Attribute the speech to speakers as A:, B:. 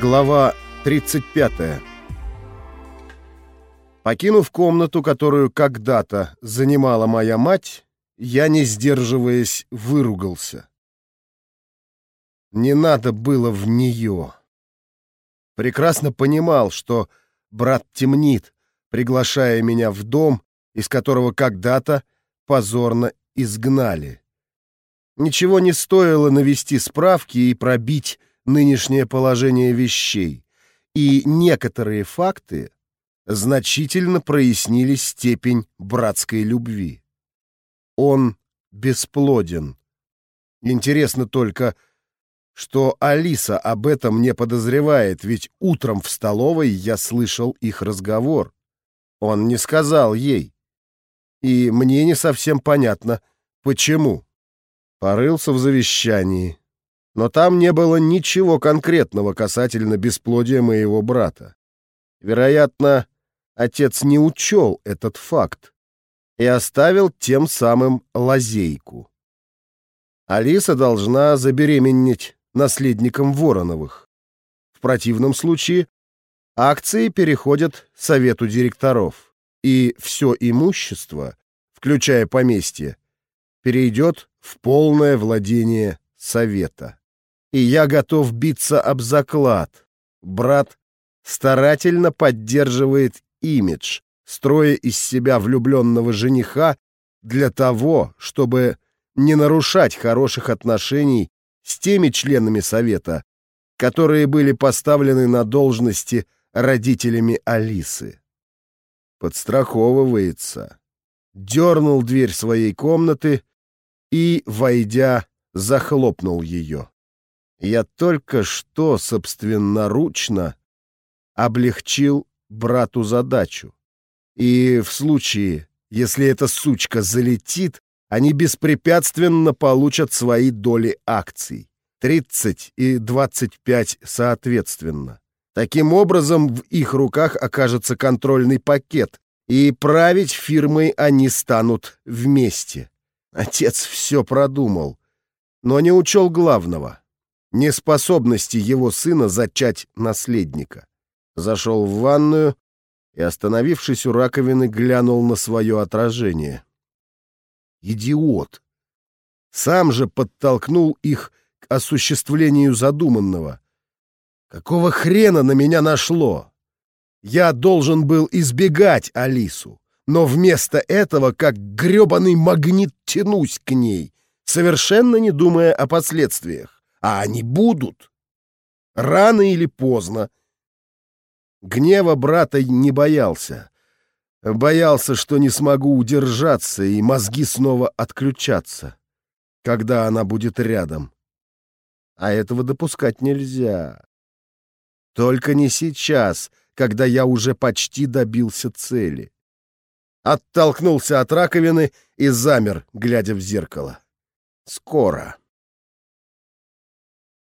A: Глава 35 Покинув комнату, которую когда-то занимала моя мать, я, не сдерживаясь, выругался. Не надо было в нее. Прекрасно понимал, что брат темнит, приглашая меня в дом, из которого когда-то позорно изгнали. Ничего не стоило навести справки и пробить нынешнее положение вещей, и некоторые факты значительно прояснили степень братской любви. Он бесплоден. Интересно только, что Алиса об этом не подозревает, ведь утром в столовой я слышал их разговор. Он не сказал ей. И мне не совсем понятно, почему. Порылся в завещании, но там не было ничего конкретного касательно бесплодия моего брата. Вероятно, отец не учел этот факт и оставил тем самым лазейку. Алиса должна забеременеть наследником Вороновых. В противном случае акции переходят совету директоров, и все имущество, включая поместье, перейдет в полное владение совета и я готов биться об заклад. Брат старательно поддерживает имидж, строя из себя влюбленного жениха для того, чтобы не нарушать хороших отношений с теми членами совета, которые были поставлены на должности родителями Алисы. Подстраховывается. Дернул дверь своей комнаты и, войдя, захлопнул ее. Я только что собственноручно облегчил брату задачу. И в случае, если эта сучка залетит, они беспрепятственно получат свои доли акций. 30 и 25 соответственно. Таким образом, в их руках окажется контрольный пакет, и править фирмой они станут вместе. Отец все продумал, но не учел главного неспособности его сына зачать наследника. Зашел в ванную и, остановившись у раковины, глянул на свое отражение. Идиот! Сам же подтолкнул их к осуществлению задуманного. Какого хрена на меня нашло? Я должен был избегать Алису, но вместо этого, как грёбаный магнит, тянусь к ней, совершенно не думая о последствиях а они будут. Рано или поздно. Гнева брата не боялся. Боялся, что не смогу удержаться, и мозги снова отключатся, когда она будет рядом. А этого допускать нельзя. Только не сейчас, когда я уже почти добился цели. Оттолкнулся от раковины и замер, глядя в зеркало. Скоро.